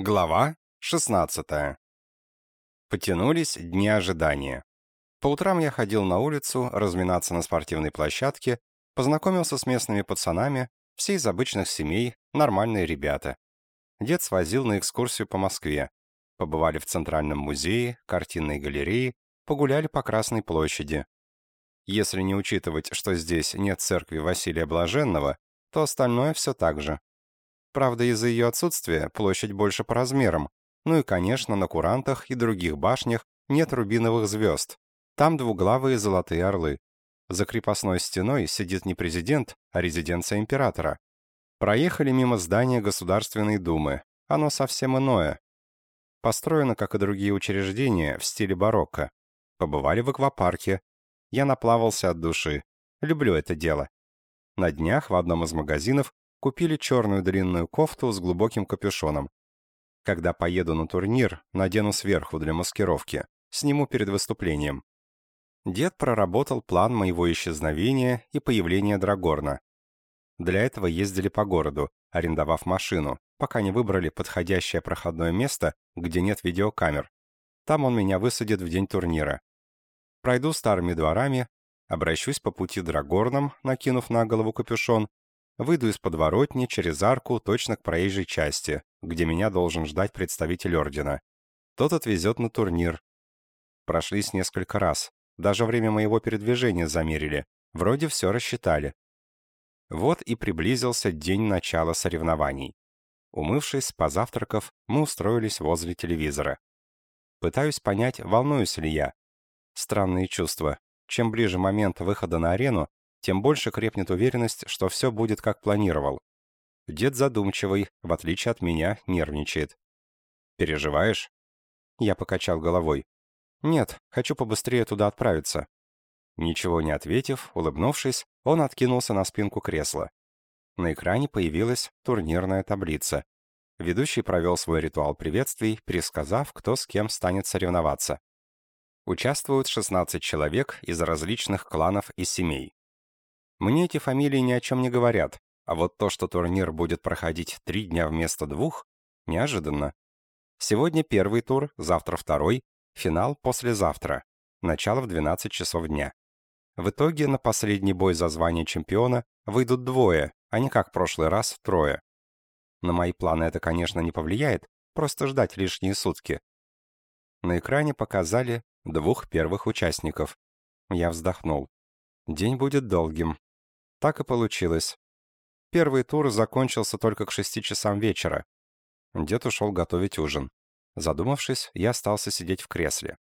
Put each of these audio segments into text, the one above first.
Глава 16. Потянулись дни ожидания. По утрам я ходил на улицу, разминаться на спортивной площадке, познакомился с местными пацанами, все из обычных семей, нормальные ребята. Дед свозил на экскурсию по Москве. Побывали в Центральном музее, картинной галерее, погуляли по Красной площади. Если не учитывать, что здесь нет церкви Василия Блаженного, то остальное все так же. Правда, из-за ее отсутствия площадь больше по размерам. Ну и, конечно, на курантах и других башнях нет рубиновых звезд. Там двуглавые золотые орлы. За крепостной стеной сидит не президент, а резиденция императора. Проехали мимо здания Государственной Думы. Оно совсем иное. Построено, как и другие учреждения, в стиле барокко. Побывали в аквапарке. Я наплавался от души. Люблю это дело. На днях в одном из магазинов Купили черную длинную кофту с глубоким капюшоном. Когда поеду на турнир, надену сверху для маскировки. Сниму перед выступлением. Дед проработал план моего исчезновения и появления Драгорна. Для этого ездили по городу, арендовав машину, пока не выбрали подходящее проходное место, где нет видеокамер. Там он меня высадит в день турнира. Пройду старыми дворами, обращусь по пути Драгорном, накинув на голову капюшон, Выйду из подворотни через арку точно к проезжей части, где меня должен ждать представитель ордена. Тот отвезет на турнир. Прошлись несколько раз. Даже время моего передвижения замерили. Вроде все рассчитали. Вот и приблизился день начала соревнований. Умывшись, позавтракав, мы устроились возле телевизора. Пытаюсь понять, волнуюсь ли я. Странные чувства. Чем ближе момент выхода на арену, тем больше крепнет уверенность, что все будет как планировал. Дед задумчивый, в отличие от меня, нервничает. «Переживаешь?» Я покачал головой. «Нет, хочу побыстрее туда отправиться». Ничего не ответив, улыбнувшись, он откинулся на спинку кресла. На экране появилась турнирная таблица. Ведущий провел свой ритуал приветствий, пересказав, кто с кем станет соревноваться. Участвуют 16 человек из различных кланов и семей. Мне эти фамилии ни о чем не говорят, а вот то, что турнир будет проходить три дня вместо двух, неожиданно. Сегодня первый тур, завтра второй, финал послезавтра, начало в 12 часов дня. В итоге на последний бой за звание чемпиона выйдут двое, а не как в прошлый раз трое. На мои планы это, конечно, не повлияет, просто ждать лишние сутки. На экране показали двух первых участников. Я вздохнул. День будет долгим, так и получилось. Первый тур закончился только к шести часам вечера. Дед ушел готовить ужин. Задумавшись, я остался сидеть в кресле.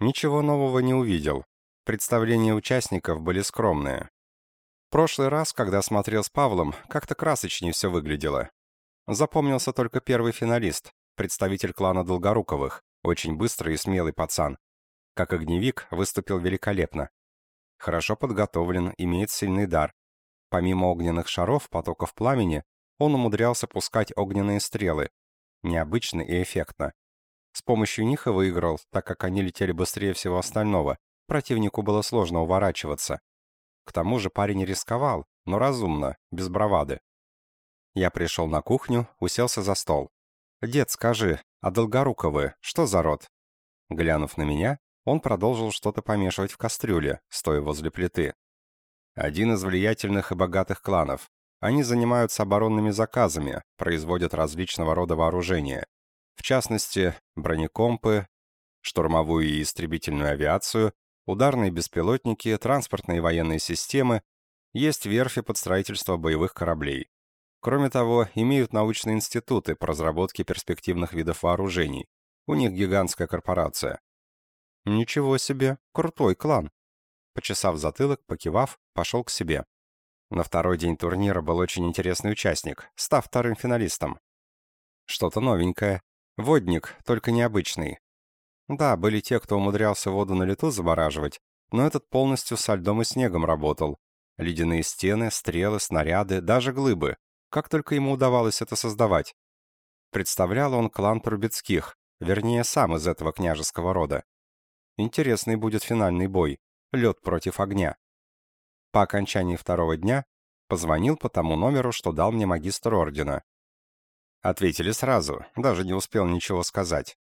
Ничего нового не увидел. Представления участников были скромные. Прошлый раз, когда смотрел с Павлом, как-то красочнее все выглядело. Запомнился только первый финалист, представитель клана Долгоруковых, очень быстрый и смелый пацан. Как огневик выступил великолепно. Хорошо подготовлен, имеет сильный дар. Помимо огненных шаров, потоков пламени, он умудрялся пускать огненные стрелы. Необычно и эффектно. С помощью них и выиграл, так как они летели быстрее всего остального. Противнику было сложно уворачиваться. К тому же парень рисковал, но разумно, без бравады. Я пришел на кухню, уселся за стол. «Дед, скажи, а Долгоруковы, что за род?» Глянув на меня, он продолжил что-то помешивать в кастрюле, стоя возле плиты. Один из влиятельных и богатых кланов. Они занимаются оборонными заказами, производят различного рода вооружения. В частности, бронекомпы, штурмовую и истребительную авиацию, ударные беспилотники, транспортные и военные системы, есть верфи под строительство боевых кораблей. Кроме того, имеют научные институты по разработке перспективных видов вооружений. У них гигантская корпорация. Ничего себе, крутой клан. Почесав затылок, покивав, пошел к себе. На второй день турнира был очень интересный участник, став вторым финалистом. Что-то новенькое. Водник, только необычный. Да, были те, кто умудрялся воду на лету замораживать, но этот полностью со льдом и снегом работал. Ледяные стены, стрелы, снаряды, даже глыбы. Как только ему удавалось это создавать. Представлял он клан Трубецких, вернее, сам из этого княжеского рода. Интересный будет финальный бой лед против огня. По окончании второго дня позвонил по тому номеру, что дал мне магистр ордена. Ответили сразу, даже не успел ничего сказать.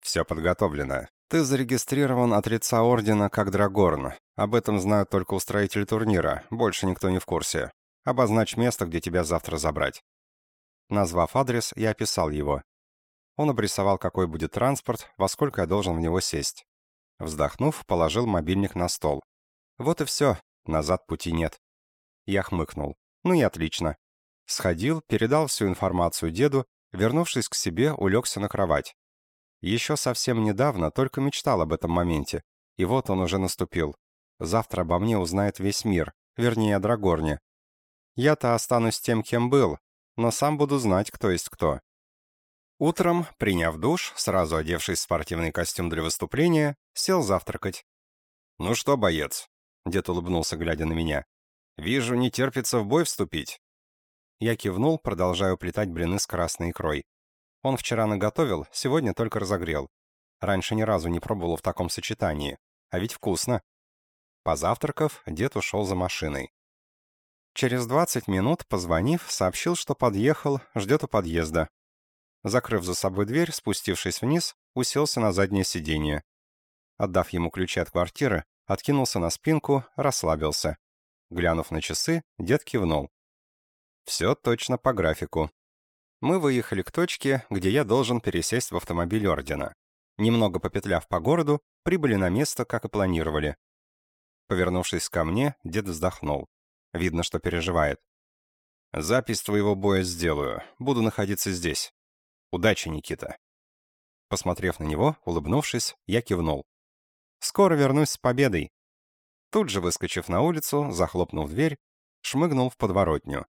Все подготовлено. Ты зарегистрирован от лица Ордена как Драгорн. Об этом знают только устроители турнира, больше никто не в курсе. Обозначь место, где тебя завтра забрать. Назвав адрес, я описал его. Он обрисовал, какой будет транспорт, во сколько я должен в него сесть. Вздохнув, положил мобильник на стол. Вот и все, назад пути нет. Я хмыкнул. Ну и отлично. Сходил, передал всю информацию деду, вернувшись к себе, улегся на кровать. Еще совсем недавно только мечтал об этом моменте. И вот он уже наступил. Завтра обо мне узнает весь мир, вернее, о Драгорне. Я-то останусь тем, кем был, но сам буду знать, кто есть кто. Утром, приняв душ, сразу одевшись в спортивный костюм для выступления, сел завтракать. «Ну что, боец?» — дед улыбнулся, глядя на меня. «Вижу, не терпится в бой вступить». Я кивнул, продолжая уплетать блины с красной икрой. Он вчера наготовил, сегодня только разогрел. Раньше ни разу не пробовал в таком сочетании. А ведь вкусно. Позавтракав, дед ушел за машиной. Через 20 минут, позвонив, сообщил, что подъехал, ждет у подъезда. Закрыв за собой дверь, спустившись вниз, уселся на заднее сиденье. Отдав ему ключи от квартиры, откинулся на спинку, расслабился. Глянув на часы, дед кивнул. Все точно по графику. Мы выехали к точке, где я должен пересесть в автомобиль Ордена. Немного попетляв по городу, прибыли на место, как и планировали. Повернувшись ко мне, дед вздохнул. Видно, что переживает. «Запись твоего боя сделаю. Буду находиться здесь. Удачи, Никита». Посмотрев на него, улыбнувшись, я кивнул. «Скоро вернусь с победой». Тут же, выскочив на улицу, захлопнув дверь, шмыгнул в подворотню.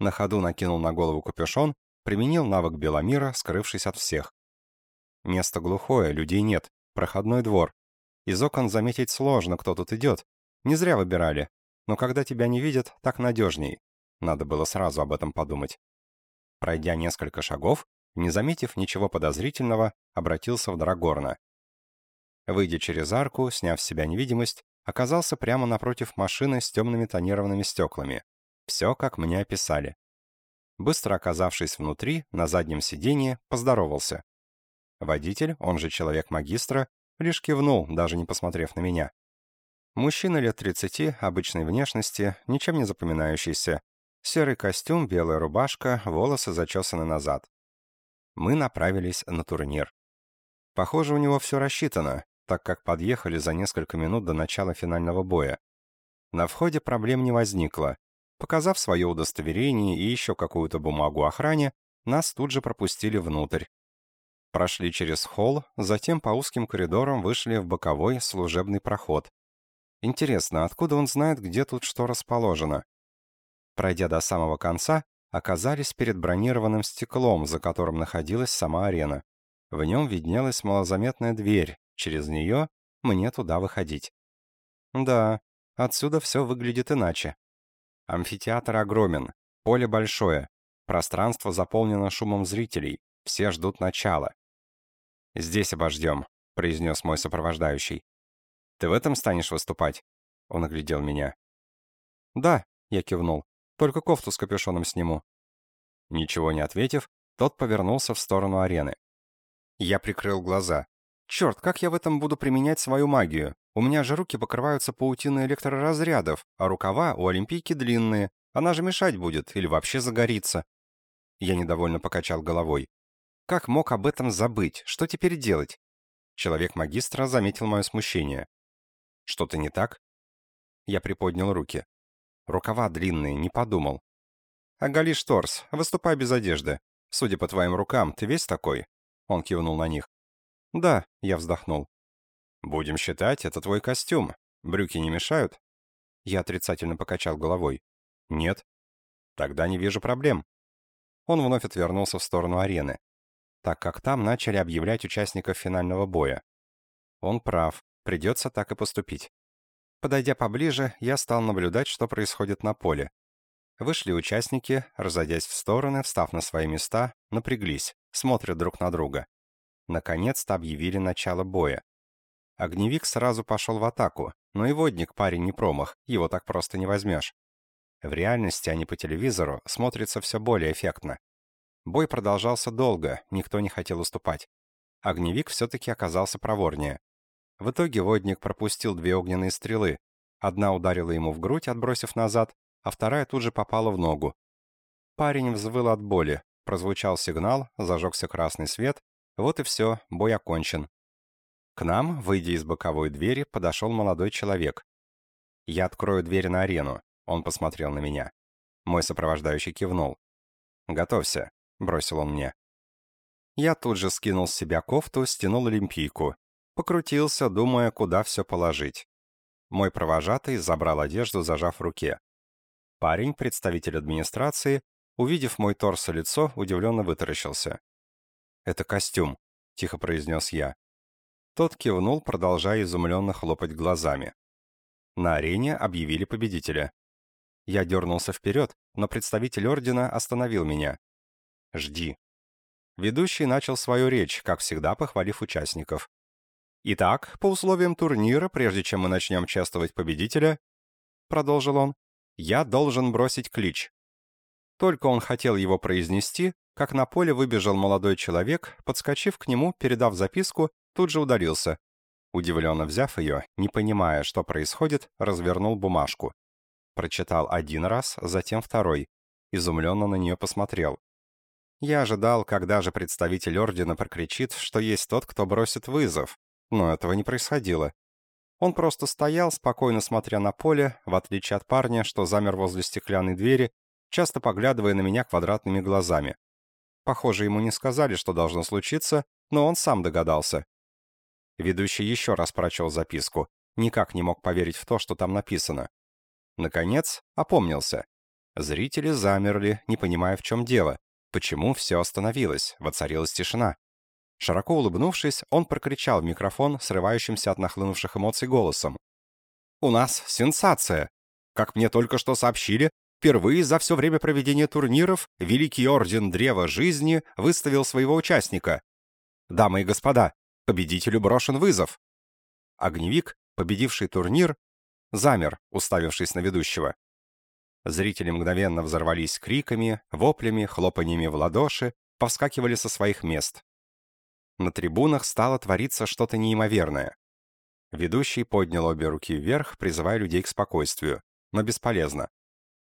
На ходу накинул на голову капюшон Применил навык Беломира, скрывшись от всех. Место глухое, людей нет, проходной двор. Из окон заметить сложно, кто тут идет. Не зря выбирали. Но когда тебя не видят, так надежней. Надо было сразу об этом подумать. Пройдя несколько шагов, не заметив ничего подозрительного, обратился в Драгорна. Выйдя через арку, сняв с себя невидимость, оказался прямо напротив машины с темными тонированными стеклами. Все, как мне описали. Быстро оказавшись внутри, на заднем сиденье, поздоровался. Водитель, он же человек-магистра, лишь кивнул, даже не посмотрев на меня. Мужчина лет 30, обычной внешности, ничем не запоминающийся. Серый костюм, белая рубашка, волосы зачесаны назад. Мы направились на турнир. Похоже, у него все рассчитано, так как подъехали за несколько минут до начала финального боя. На входе проблем не возникло. Показав свое удостоверение и еще какую-то бумагу охране, нас тут же пропустили внутрь. Прошли через холл, затем по узким коридорам вышли в боковой служебный проход. Интересно, откуда он знает, где тут что расположено? Пройдя до самого конца, оказались перед бронированным стеклом, за которым находилась сама арена. В нем виднелась малозаметная дверь, через нее мне туда выходить. Да, отсюда все выглядит иначе. Амфитеатр огромен, поле большое, пространство заполнено шумом зрителей, все ждут начала. «Здесь обождем», — произнес мой сопровождающий. «Ты в этом станешь выступать?» Он оглядел меня. «Да», — я кивнул, — «только кофту с капюшоном сниму». Ничего не ответив, тот повернулся в сторону арены. Я прикрыл глаза. «Черт, как я в этом буду применять свою магию? У меня же руки покрываются паутиной электроразрядов, а рукава у Олимпийки длинные. Она же мешать будет или вообще загорится. Я недовольно покачал головой. Как мог об этом забыть? Что теперь делать? Человек-магистра заметил мое смущение. Что-то не так? Я приподнял руки. Рукава длинные, не подумал. «Оголишь торс, выступай без одежды. Судя по твоим рукам, ты весь такой?» Он кивнул на них. «Да», — я вздохнул. «Будем считать, это твой костюм. Брюки не мешают?» Я отрицательно покачал головой. «Нет». «Тогда не вижу проблем». Он вновь отвернулся в сторону арены, так как там начали объявлять участников финального боя. Он прав, придется так и поступить. Подойдя поближе, я стал наблюдать, что происходит на поле. Вышли участники, разойдясь в стороны, встав на свои места, напряглись, смотрят друг на друга. Наконец-то объявили начало боя. Огневик сразу пошел в атаку, но и водник парень не промах, его так просто не возьмешь. В реальности, а не по телевизору, смотрится все более эффектно. Бой продолжался долго, никто не хотел уступать. Огневик все-таки оказался проворнее. В итоге водник пропустил две огненные стрелы. Одна ударила ему в грудь, отбросив назад, а вторая тут же попала в ногу. Парень взвыл от боли, прозвучал сигнал, зажегся красный свет, вот и все, бой окончен. К нам, выйдя из боковой двери, подошел молодой человек. «Я открою дверь на арену», — он посмотрел на меня. Мой сопровождающий кивнул. «Готовься», — бросил он мне. Я тут же скинул с себя кофту, стянул олимпийку. Покрутился, думая, куда все положить. Мой провожатый забрал одежду, зажав в руке. Парень, представитель администрации, увидев мой торс и лицо, удивленно вытаращился. «Это костюм», — тихо произнес я. Тот кивнул, продолжая изумленно хлопать глазами. На арене объявили победителя. Я дернулся вперед, но представитель ордена остановил меня. «Жди». Ведущий начал свою речь, как всегда похвалив участников. «Итак, по условиям турнира, прежде чем мы начнем чествовать победителя, — продолжил он, — я должен бросить клич. Только он хотел его произнести, как на поле выбежал молодой человек, подскочив к нему, передав записку, тут же удалился. Удивленно взяв ее, не понимая, что происходит, развернул бумажку. Прочитал один раз, затем второй. Изумленно на нее посмотрел. Я ожидал, когда же представитель Ордена прокричит, что есть тот, кто бросит вызов. Но этого не происходило. Он просто стоял, спокойно смотря на поле, в отличие от парня, что замер возле стеклянной двери, часто поглядывая на меня квадратными глазами. Похоже, ему не сказали, что должно случиться, но он сам догадался. Ведущий еще раз прочел записку. Никак не мог поверить в то, что там написано. Наконец, опомнился. Зрители замерли, не понимая, в чем дело. Почему все остановилось, воцарилась тишина. Широко улыбнувшись, он прокричал в микрофон, срывающимся от нахлынувших эмоций голосом. «У нас сенсация! Как мне только что сообщили, впервые за все время проведения турниров Великий Орден Древа Жизни выставил своего участника. Дамы и господа, победителю брошен вызов!» Огневик, победивший турнир, замер, уставившись на ведущего. Зрители мгновенно взорвались криками, воплями, хлопаньями в ладоши, повскакивали со своих мест. На трибунах стало твориться что-то неимоверное. Ведущий поднял обе руки вверх, призывая людей к спокойствию, но бесполезно.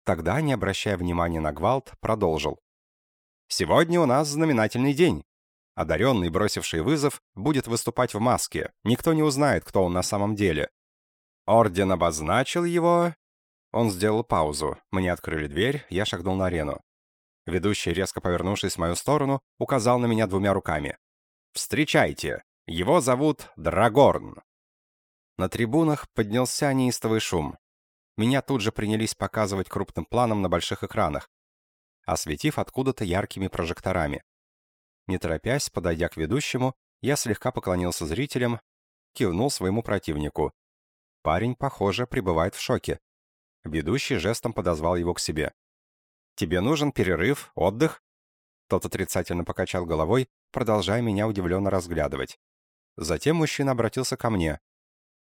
Тогда, не обращая внимания на гвалт, продолжил. «Сегодня у нас знаменательный день. Одаренный, бросивший вызов, будет выступать в маске. Никто не узнает, кто он на самом деле. Орден обозначил его он сделал паузу. Мне открыли дверь, я шагнул на арену. Ведущий, резко повернувшись в мою сторону, указал на меня двумя руками. «Встречайте! Его зовут Драгорн!» На трибунах поднялся неистовый шум. Меня тут же принялись показывать крупным планом на больших экранах, осветив откуда-то яркими прожекторами. Не торопясь, подойдя к ведущему, я слегка поклонился зрителям, кивнул своему противнику. Парень, похоже, пребывает в шоке. Ведущий жестом подозвал его к себе. «Тебе нужен перерыв, отдых?» Тот отрицательно покачал головой, продолжая меня удивленно разглядывать. Затем мужчина обратился ко мне.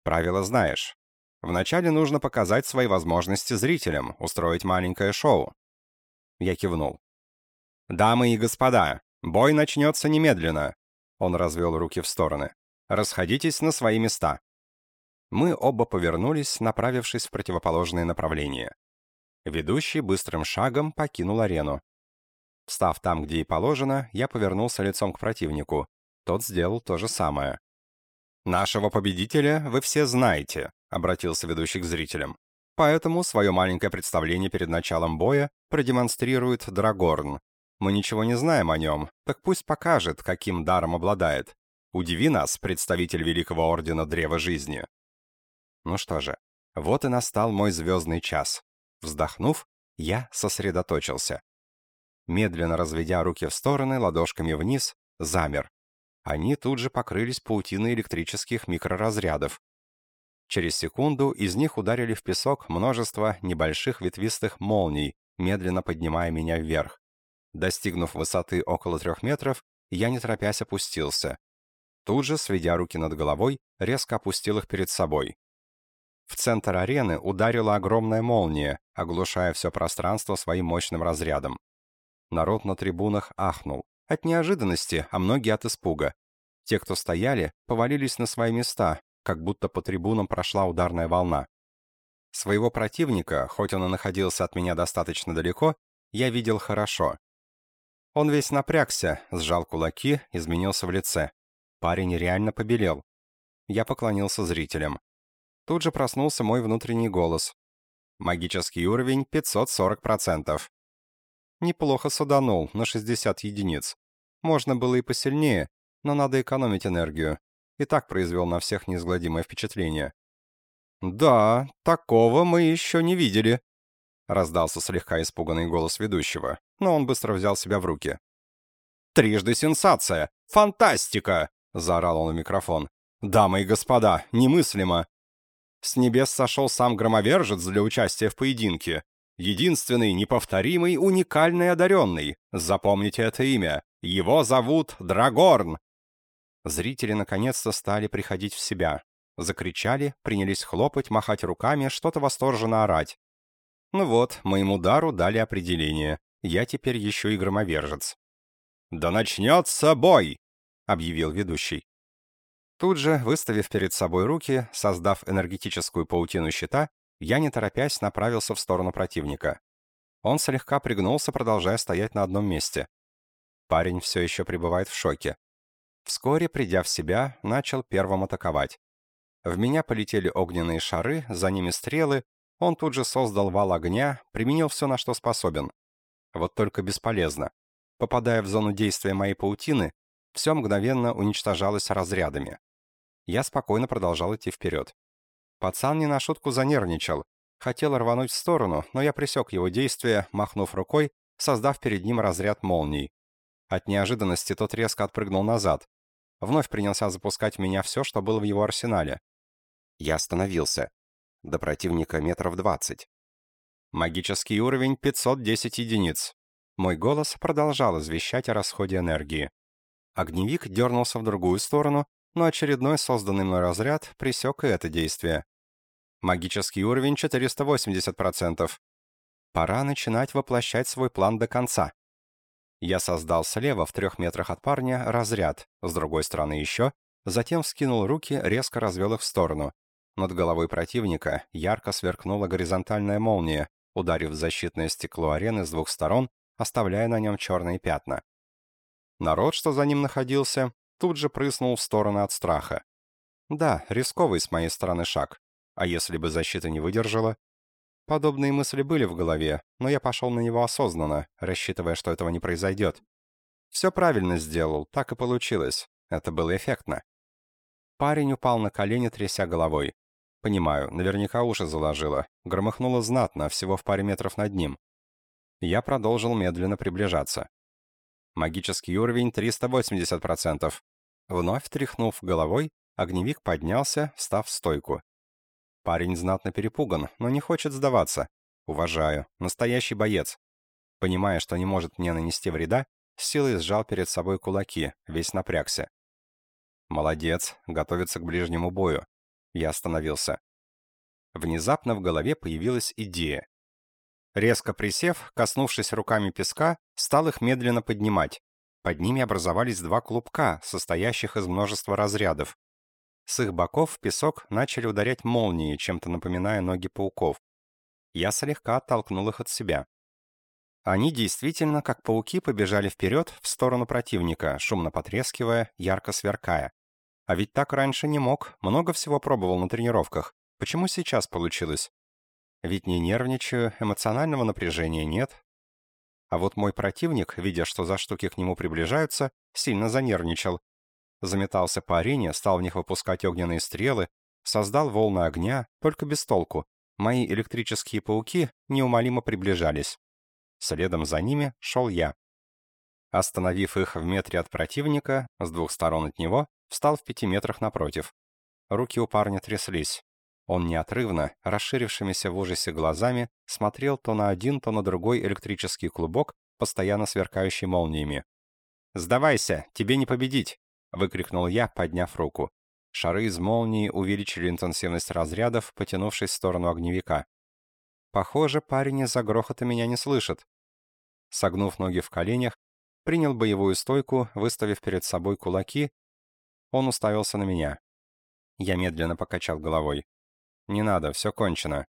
«Правила знаешь. Вначале нужно показать свои возможности зрителям, устроить маленькое шоу». Я кивнул. «Дамы и господа, бой начнется немедленно!» Он развел руки в стороны. «Расходитесь на свои места». Мы оба повернулись, направившись в противоположное направление. Ведущий быстрым шагом покинул арену. Встав там, где и положено, я повернулся лицом к противнику. Тот сделал то же самое. «Нашего победителя вы все знаете», — обратился ведущий к зрителям. «Поэтому свое маленькое представление перед началом боя продемонстрирует Драгорн. Мы ничего не знаем о нем, так пусть покажет, каким даром обладает. Удиви нас, представитель Великого Ордена Древа Жизни». Ну что же, вот и настал мой звездный час. Вздохнув, я сосредоточился. Медленно разведя руки в стороны, ладошками вниз, замер. Они тут же покрылись паутиной электрических микроразрядов. Через секунду из них ударили в песок множество небольших ветвистых молний, медленно поднимая меня вверх. Достигнув высоты около трех метров, я не торопясь опустился. Тут же, сведя руки над головой, резко опустил их перед собой. В центр арены ударила огромная молния, оглушая все пространство своим мощным разрядом. Народ на трибунах ахнул. От неожиданности, а многие от испуга. Те, кто стояли, повалились на свои места, как будто по трибунам прошла ударная волна. Своего противника, хоть он и находился от меня достаточно далеко, я видел хорошо. Он весь напрягся, сжал кулаки, изменился в лице. Парень реально побелел. Я поклонился зрителям. Тут же проснулся мой внутренний голос. Магический уровень 540%. Неплохо суданул, на 60 единиц. Можно было и посильнее, но надо экономить энергию. И так произвел на всех неизгладимое впечатление. «Да, такого мы еще не видели», — раздался слегка испуганный голос ведущего, но он быстро взял себя в руки. «Трижды сенсация! Фантастика!» — заорал он в микрофон. «Дамы и господа, немыслимо! С небес сошел сам громовержец для участия в поединке. Единственный, неповторимый, уникальный одаренный. Запомните это имя. Его зовут Драгорн. Зрители наконец-то стали приходить в себя. Закричали, принялись хлопать, махать руками, что-то восторженно орать. Ну вот, моему дару дали определение. Я теперь еще и громовержец. «Да начнется бой!» — объявил ведущий. Тут же, выставив перед собой руки, создав энергетическую паутину щита, я, не торопясь, направился в сторону противника. Он слегка пригнулся, продолжая стоять на одном месте. Парень все еще пребывает в шоке. Вскоре, придя в себя, начал первым атаковать. В меня полетели огненные шары, за ними стрелы, он тут же создал вал огня, применил все, на что способен. Вот только бесполезно. Попадая в зону действия моей паутины, все мгновенно уничтожалось разрядами. Я спокойно продолжал идти вперед. Пацан не на шутку занервничал. Хотел рвануть в сторону, но я пресек его действия, махнув рукой, создав перед ним разряд молний. От неожиданности тот резко отпрыгнул назад. Вновь принялся запускать в меня все, что было в его арсенале. Я остановился. До противника метров двадцать. Магический уровень 510 единиц. Мой голос продолжал извещать о расходе энергии. Огневик дернулся в другую сторону, но очередной созданный мной разряд пресек и это действие. Магический уровень 480%. Пора начинать воплощать свой план до конца. Я создал слева, в трех метрах от парня, разряд, с другой стороны еще, затем вскинул руки, резко развел их в сторону. Над головой противника ярко сверкнула горизонтальная молния, ударив в защитное стекло арены с двух сторон, оставляя на нем черные пятна. Народ, что за ним находился, тут же прыснул в сторону от страха. Да, рисковый с моей стороны шаг. А если бы защита не выдержала? Подобные мысли были в голове, но я пошел на него осознанно, рассчитывая, что этого не произойдет. Все правильно сделал, так и получилось. Это было эффектно. Парень упал на колени, тряся головой. Понимаю, наверняка уши заложило. Громыхнуло знатно, всего в паре метров над ним. Я продолжил медленно приближаться. Магический уровень 380%. Вновь тряхнув головой, огневик поднялся, встав в стойку. Парень знатно перепуган, но не хочет сдаваться. Уважаю. Настоящий боец. Понимая, что не может мне нанести вреда, силой сжал перед собой кулаки, весь напрягся. Молодец, готовится к ближнему бою. Я остановился. Внезапно в голове появилась идея. Резко присев, коснувшись руками песка, стал их медленно поднимать. Под ними образовались два клубка, состоящих из множества разрядов. С их боков в песок начали ударять молнии, чем-то напоминая ноги пауков. Я слегка оттолкнул их от себя. Они действительно, как пауки, побежали вперед в сторону противника, шумно потрескивая, ярко сверкая. А ведь так раньше не мог, много всего пробовал на тренировках. Почему сейчас получилось? Ведь не нервничаю, эмоционального напряжения нет. А вот мой противник, видя, что за штуки к нему приближаются, сильно занервничал. Заметался по арене, стал в них выпускать огненные стрелы, создал волны огня, только без толку. Мои электрические пауки неумолимо приближались. Следом за ними шел я. Остановив их в метре от противника, с двух сторон от него, встал в пяти метрах напротив. Руки у парня тряслись. Он неотрывно, расширившимися в ужасе глазами, смотрел то на один, то на другой электрический клубок, постоянно сверкающий молниями. «Сдавайся, тебе не победить!» — выкрикнул я, подняв руку. Шары из молнии увеличили интенсивность разрядов, потянувшись в сторону огневика. Похоже, парень из-за грохота меня не слышит. согнув ноги в коленях, принял боевую стойку, выставив перед собой кулаки. Он уставился на меня. Я медленно покачал головой. «Не надо, все кончено».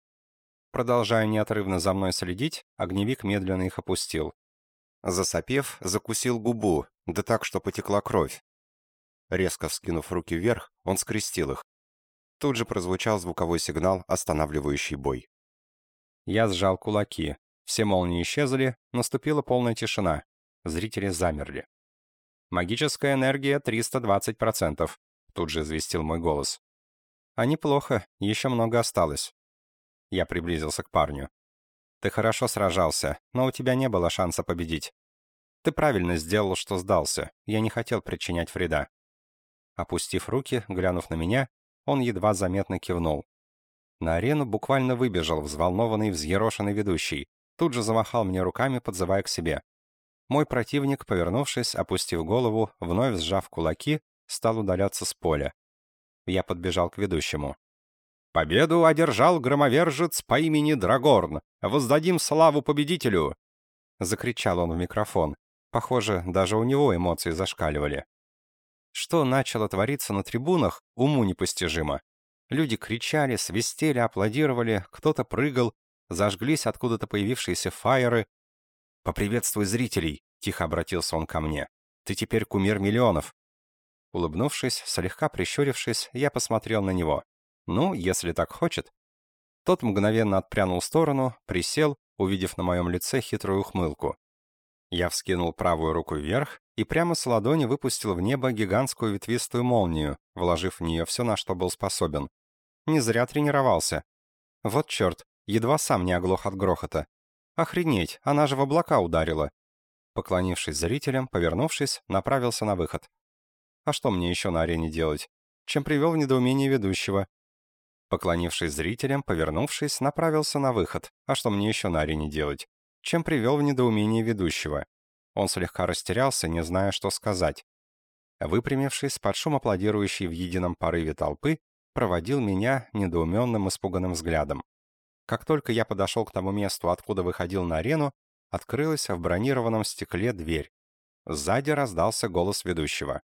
Продолжая неотрывно за мной следить, огневик медленно их опустил. Засопев, закусил губу, да так, что потекла кровь. Резко вскинув руки вверх, он скрестил их. Тут же прозвучал звуковой сигнал, останавливающий бой. Я сжал кулаки. Все молнии исчезли, наступила полная тишина. Зрители замерли. «Магическая энергия 320%, — тут же известил мой голос. «А неплохо, еще много осталось». Я приблизился к парню. «Ты хорошо сражался, но у тебя не было шанса победить. Ты правильно сделал, что сдался. Я не хотел причинять вреда». Опустив руки, глянув на меня, он едва заметно кивнул. На арену буквально выбежал взволнованный, взъерошенный ведущий. Тут же замахал мне руками, подзывая к себе. Мой противник, повернувшись, опустив голову, вновь сжав кулаки, стал удаляться с поля. Я подбежал к ведущему. «Победу одержал громовержец по имени Драгорн! Воздадим славу победителю!» Закричал он в микрофон. Похоже, даже у него эмоции зашкаливали. Что начало твориться на трибунах, уму непостижимо. Люди кричали, свистели, аплодировали, кто-то прыгал, зажглись откуда-то появившиеся фаеры. «Поприветствуй зрителей!» — тихо обратился он ко мне. «Ты теперь кумир миллионов!» Улыбнувшись, слегка прищурившись, я посмотрел на него. «Ну, если так хочет». Тот мгновенно отпрянул в сторону, присел, увидев на моем лице хитрую ухмылку. Я вскинул правую руку вверх и прямо с ладони выпустил в небо гигантскую ветвистую молнию, вложив в нее все, на что был способен. Не зря тренировался. Вот черт, едва сам не оглох от грохота. Охренеть, она же в облака ударила. Поклонившись зрителям, повернувшись, направился на выход. А что мне еще на арене делать? Чем привел в недоумение ведущего. Поклонившись зрителям, повернувшись, направился на выход. А что мне еще на арене делать? Чем привел в недоумение ведущего. Он слегка растерялся, не зная, что сказать. Выпрямившись, под шум аплодирующий в едином порыве толпы, проводил меня недоуменным, испуганным взглядом. Как только я подошел к тому месту, откуда выходил на арену, открылась в бронированном стекле дверь. Сзади раздался голос ведущего.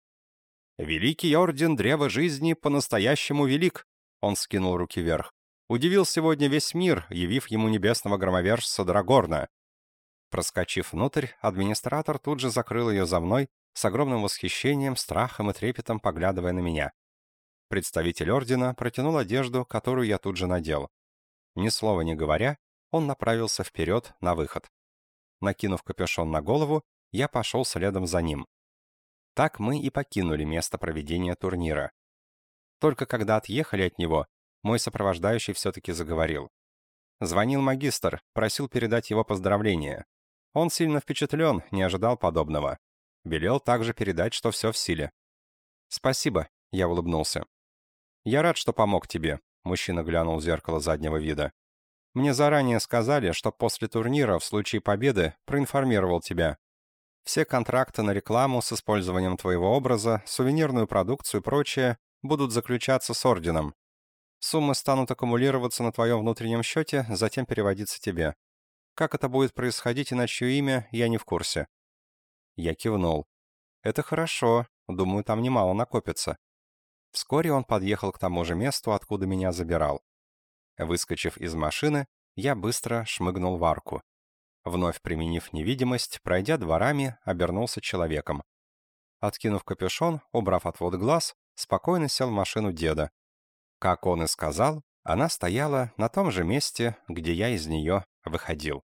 «Великий орден Древа Жизни по-настоящему велик!» Он скинул руки вверх. Удивил сегодня весь мир, явив ему небесного громовержца Драгорна. Проскочив внутрь, администратор тут же закрыл ее за мной, с огромным восхищением, страхом и трепетом поглядывая на меня. Представитель ордена протянул одежду, которую я тут же надел. Ни слова не говоря, он направился вперед на выход. Накинув капюшон на голову, я пошел следом за ним. Так мы и покинули место проведения турнира. Только когда отъехали от него, мой сопровождающий все-таки заговорил. Звонил магистр, просил передать его поздравления. Он сильно впечатлен, не ожидал подобного. Велел также передать, что все в силе. «Спасибо», — я улыбнулся. «Я рад, что помог тебе», — мужчина глянул в зеркало заднего вида. «Мне заранее сказали, что после турнира, в случае победы, проинформировал тебя. Все контракты на рекламу с использованием твоего образа, сувенирную продукцию и прочее будут заключаться с орденом. Суммы станут аккумулироваться на твоем внутреннем счете, затем переводиться тебе. Как это будет происходить и на чье имя, я не в курсе. Я кивнул. Это хорошо, думаю, там немало накопится. Вскоре он подъехал к тому же месту, откуда меня забирал. Выскочив из машины, я быстро шмыгнул в арку. Вновь применив невидимость, пройдя дворами, обернулся человеком. Откинув капюшон, убрав отвод глаз, спокойно сел в машину деда. Как он и сказал, она стояла на том же месте, где я из нее выходил.